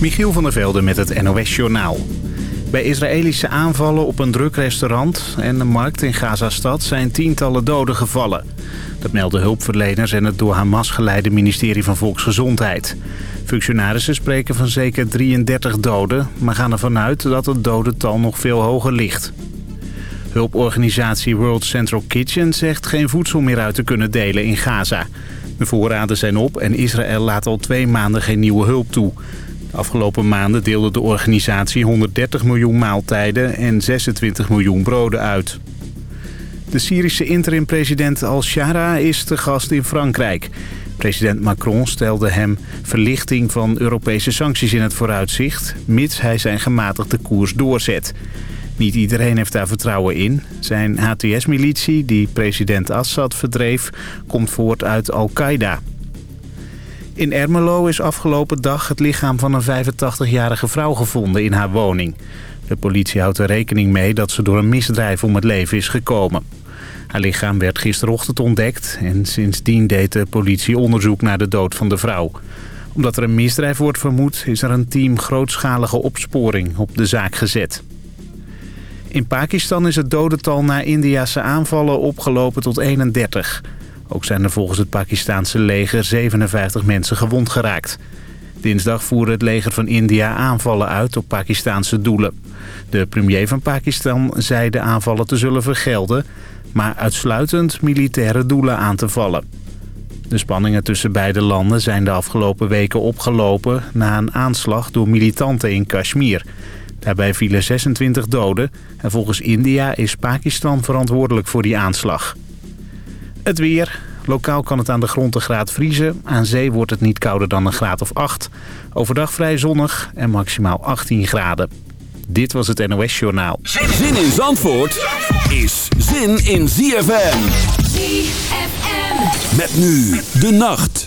Michiel van der Velde met het NOS-journaal. Bij Israëlische aanvallen op een druk restaurant en een markt in Gazastad zijn tientallen doden gevallen. Dat melden hulpverleners en het door Hamas geleide ministerie van Volksgezondheid. Functionarissen spreken van zeker 33 doden, maar gaan ervan uit dat het dodental nog veel hoger ligt. Hulporganisatie World Central Kitchen zegt geen voedsel meer uit te kunnen delen in Gaza. De voorraden zijn op en Israël laat al twee maanden geen nieuwe hulp toe. De afgelopen maanden deelde de organisatie 130 miljoen maaltijden en 26 miljoen broden uit. De Syrische interim-president al-Shara is te gast in Frankrijk. President Macron stelde hem verlichting van Europese sancties in het vooruitzicht... mits hij zijn gematigde koers doorzet. Niet iedereen heeft daar vertrouwen in. Zijn HTS-militie, die president Assad verdreef, komt voort uit Al-Qaeda. In Ermelo is afgelopen dag het lichaam van een 85-jarige vrouw gevonden in haar woning. De politie houdt er rekening mee dat ze door een misdrijf om het leven is gekomen. Haar lichaam werd gisterochtend ontdekt en sindsdien deed de politie onderzoek naar de dood van de vrouw. Omdat er een misdrijf wordt vermoed is er een team grootschalige opsporing op de zaak gezet. In Pakistan is het dodental na Indiase aanvallen opgelopen tot 31. Ook zijn er volgens het Pakistanse leger 57 mensen gewond geraakt. Dinsdag voerde het leger van India aanvallen uit op Pakistanse doelen. De premier van Pakistan zei de aanvallen te zullen vergelden... maar uitsluitend militaire doelen aan te vallen. De spanningen tussen beide landen zijn de afgelopen weken opgelopen... na een aanslag door militanten in Kashmir... Daarbij vielen 26 doden en volgens India is Pakistan verantwoordelijk voor die aanslag. Het weer. Lokaal kan het aan de grond een graad vriezen. Aan zee wordt het niet kouder dan een graad of 8. Overdag vrij zonnig en maximaal 18 graden. Dit was het NOS Journaal. Zin in Zandvoort is zin in ZFM. ZFM. Met nu de nacht.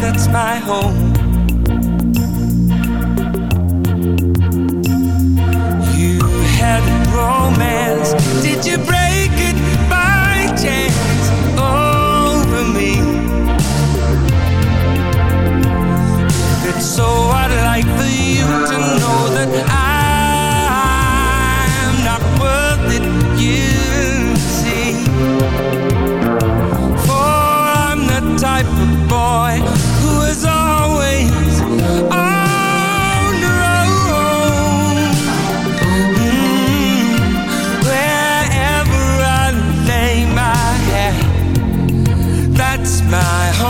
That's my home. You had romance. Did you break it by chance over me? It's so, I'd like for you to know that I'm not worth it. You see, for I'm the type of boy my home.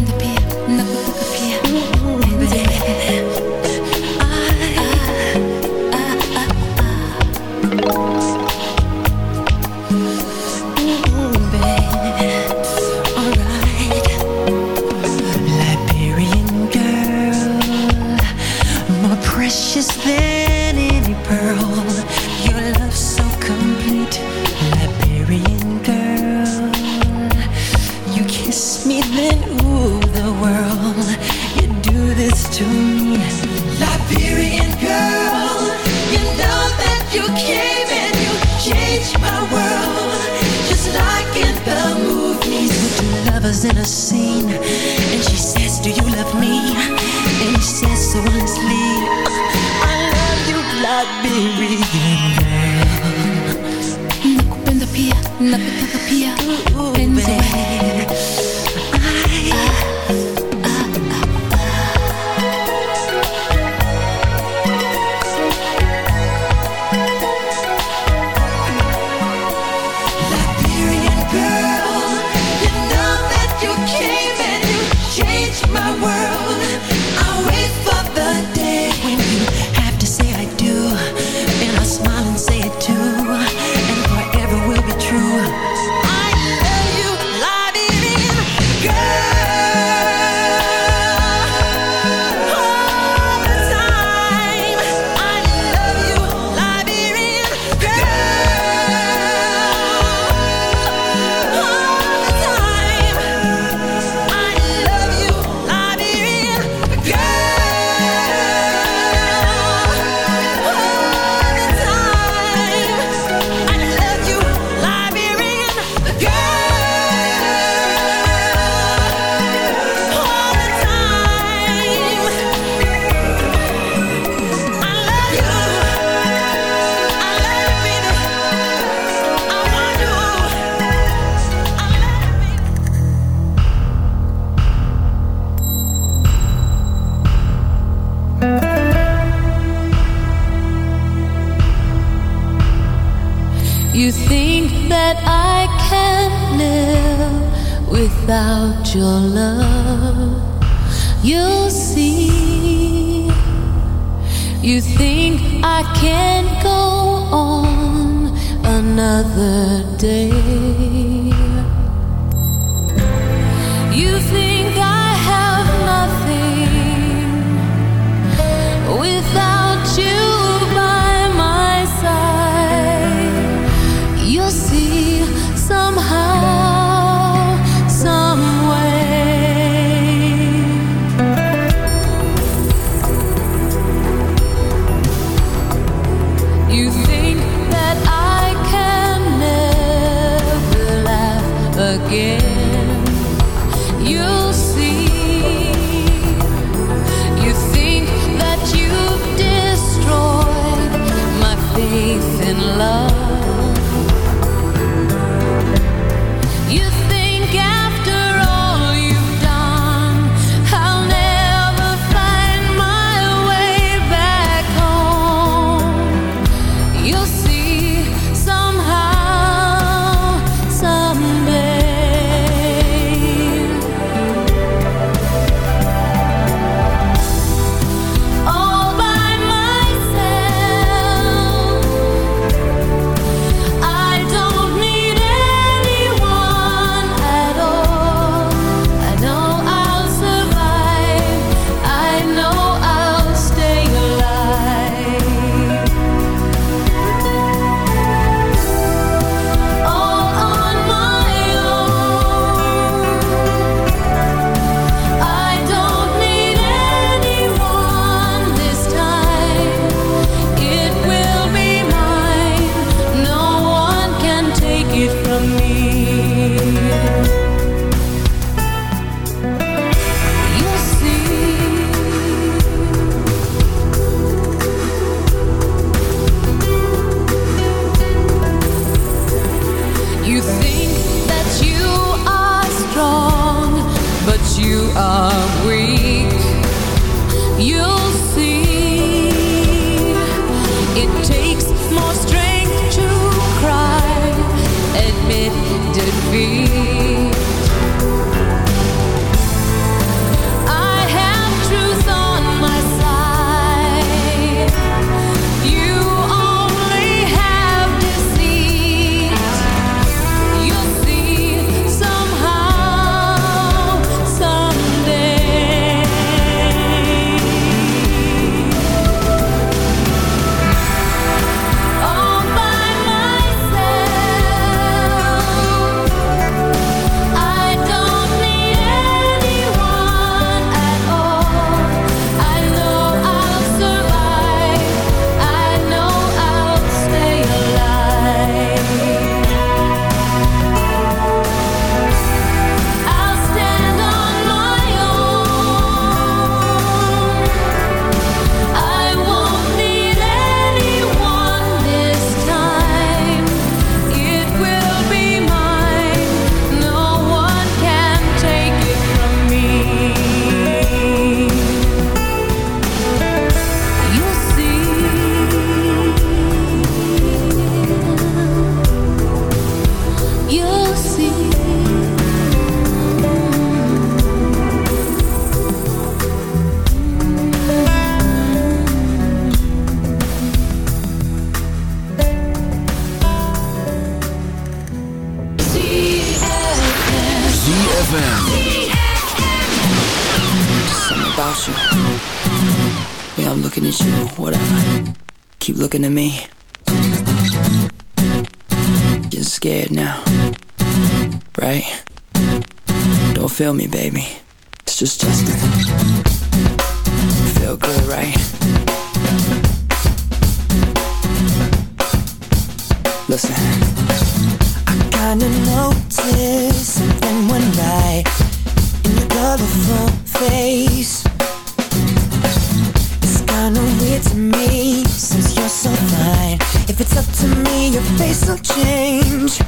To me since you're so fine. If it's up to me, your face will change.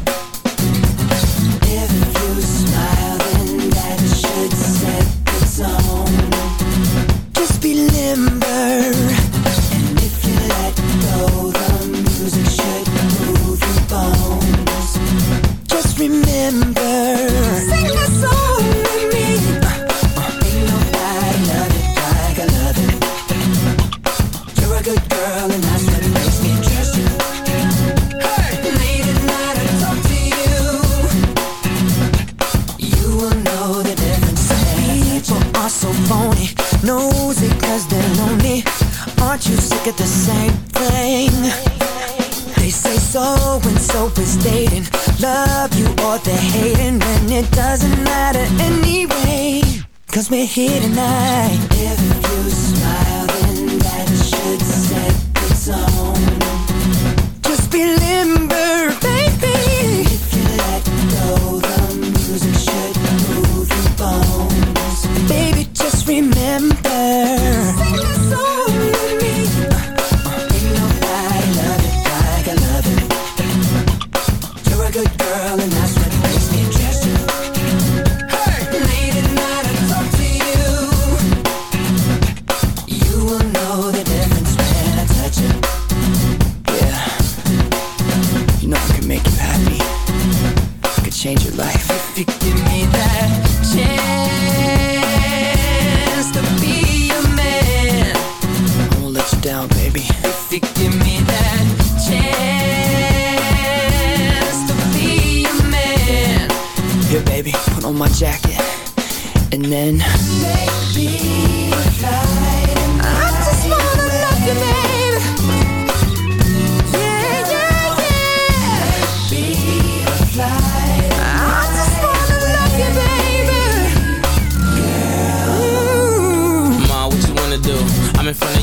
We're here, baby, put on my jacket, and then. Baby, I just wanna love you, baby. Yeah, yeah, yeah. I just wanna love you, baby. Ma, what you wanna do? I'm in front of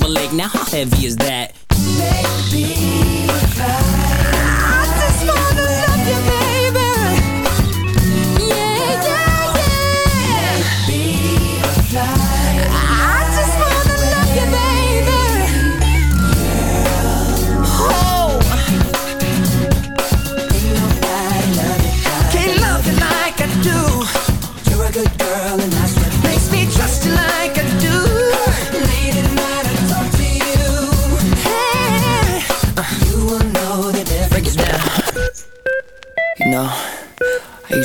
Timberlake. Now how heavy is that? I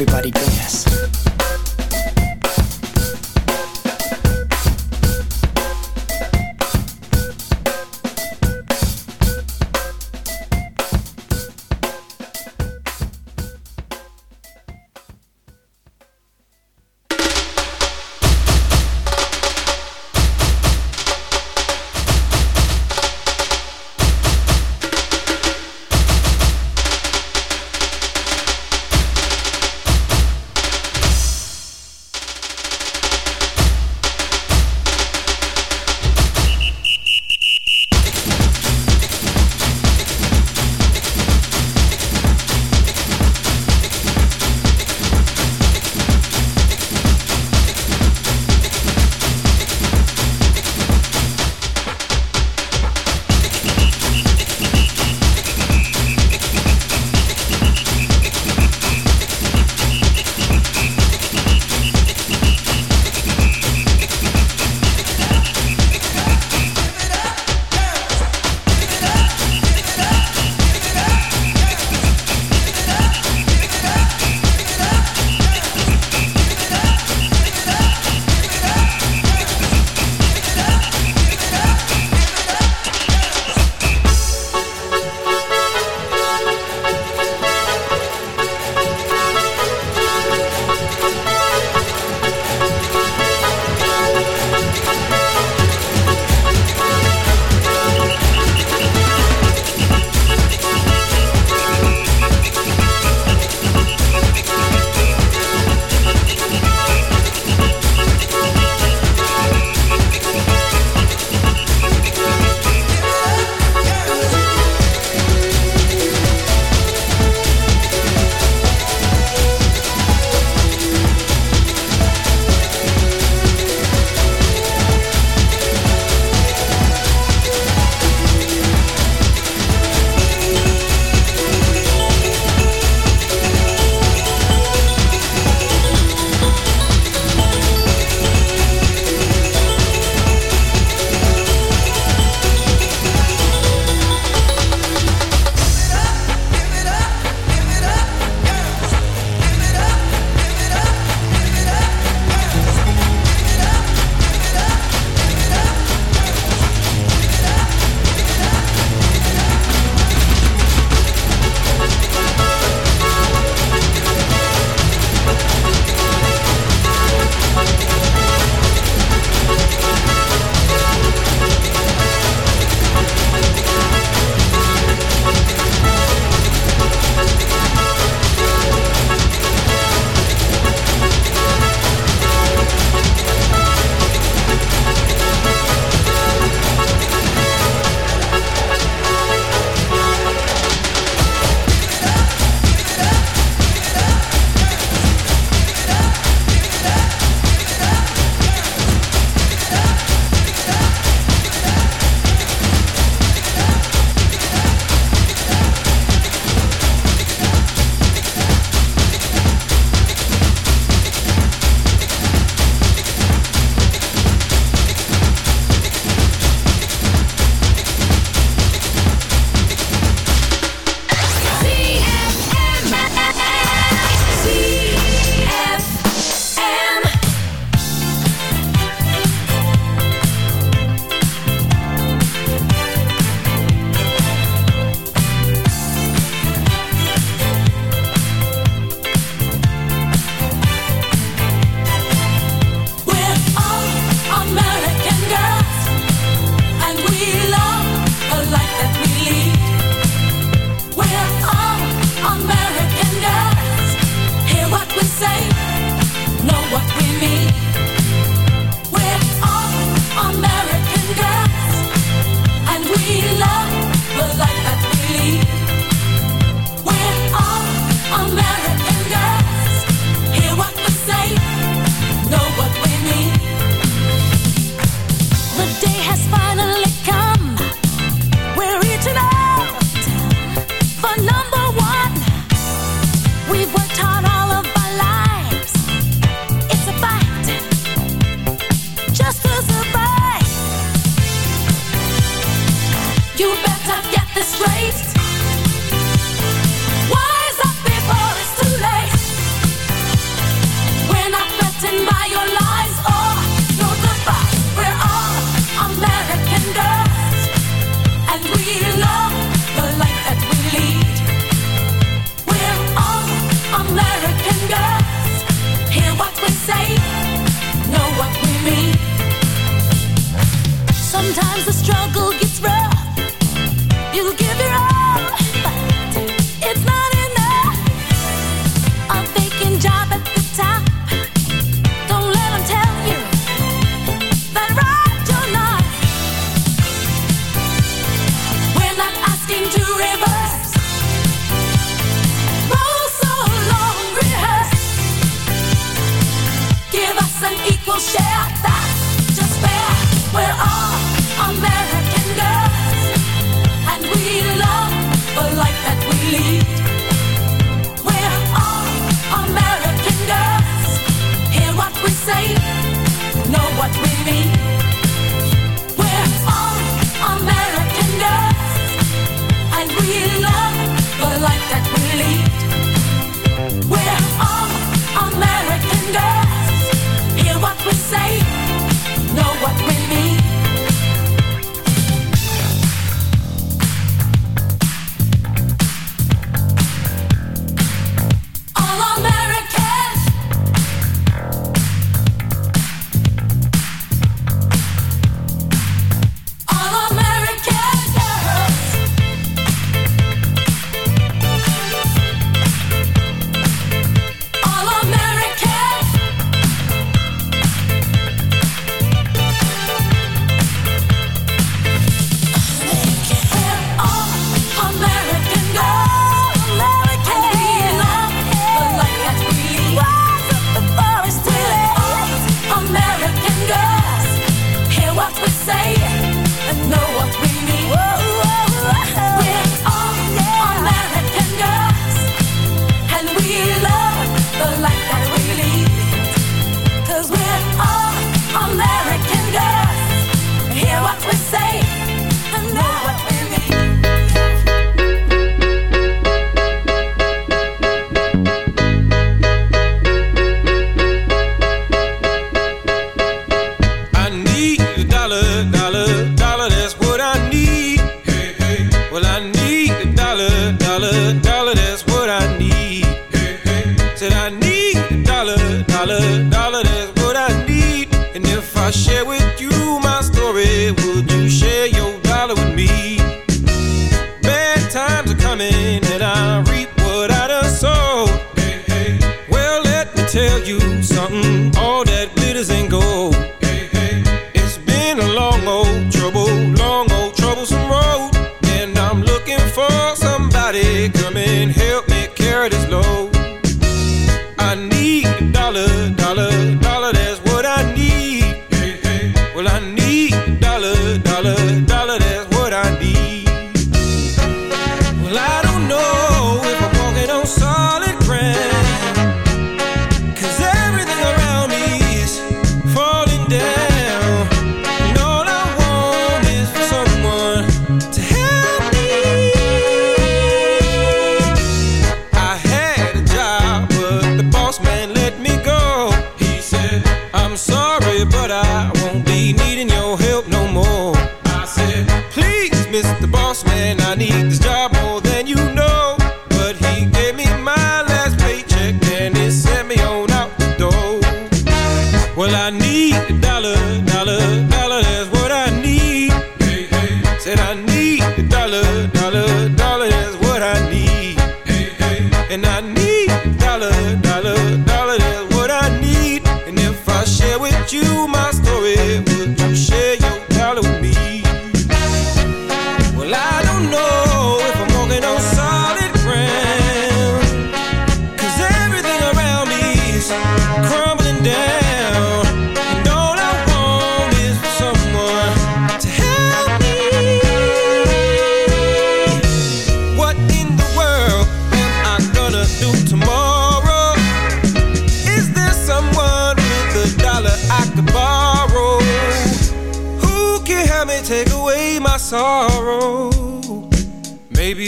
Everybody dance.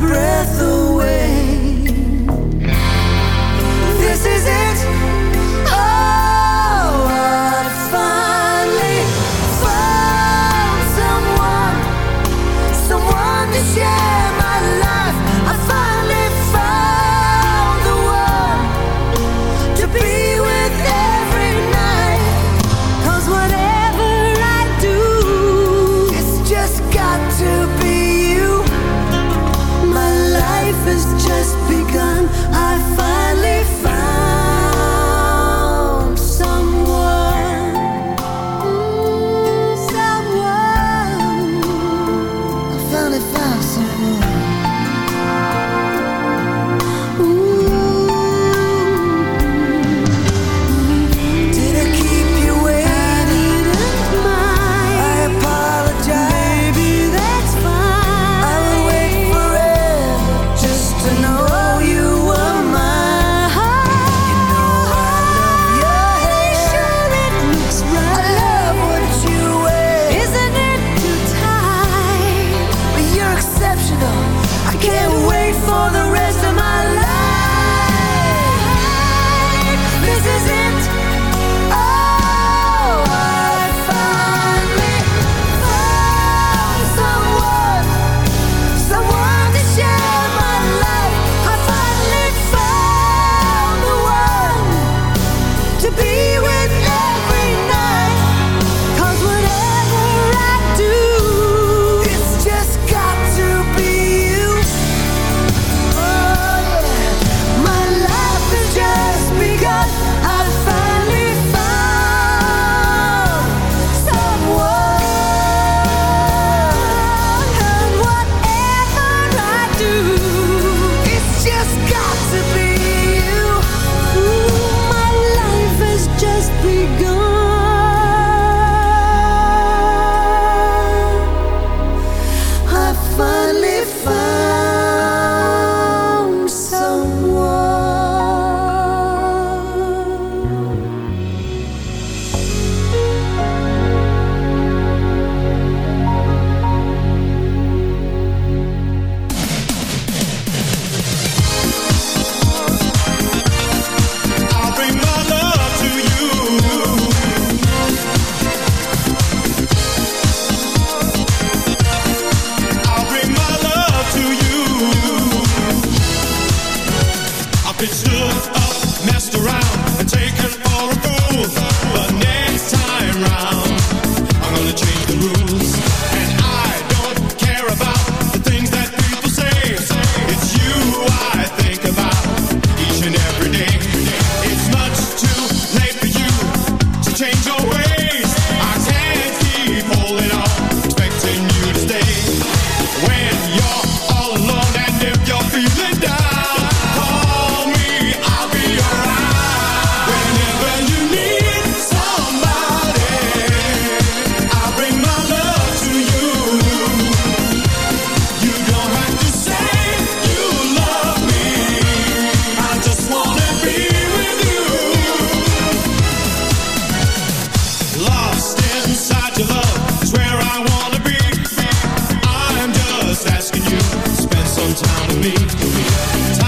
breath away. To spend some time with me.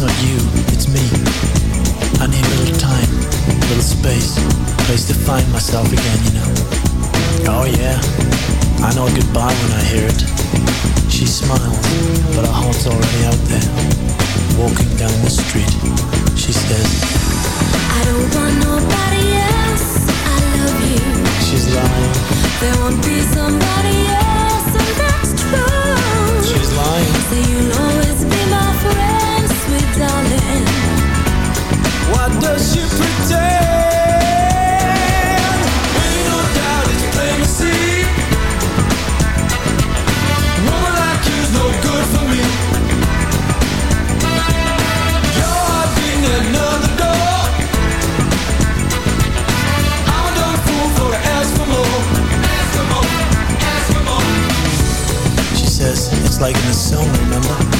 Not you, it's me. I need a little time, a little space, a place to find myself again, you know. Oh yeah, I know a goodbye when I hear it. She smiles, but her heart's already out there. Walking down the street, she says, I don't want nobody else. I love you. She's lying, There won't be somebody else, and that's true. she's lying. So you'll always be my friend, sweet darling. Why does she pretend? Ain't no doubt it's plain to see. Woman like you's no good for me. Your heart beating another door. I'm a dumb fool for to ask for more. Ask for more. Ask for more. She says, It's like in the song, remember?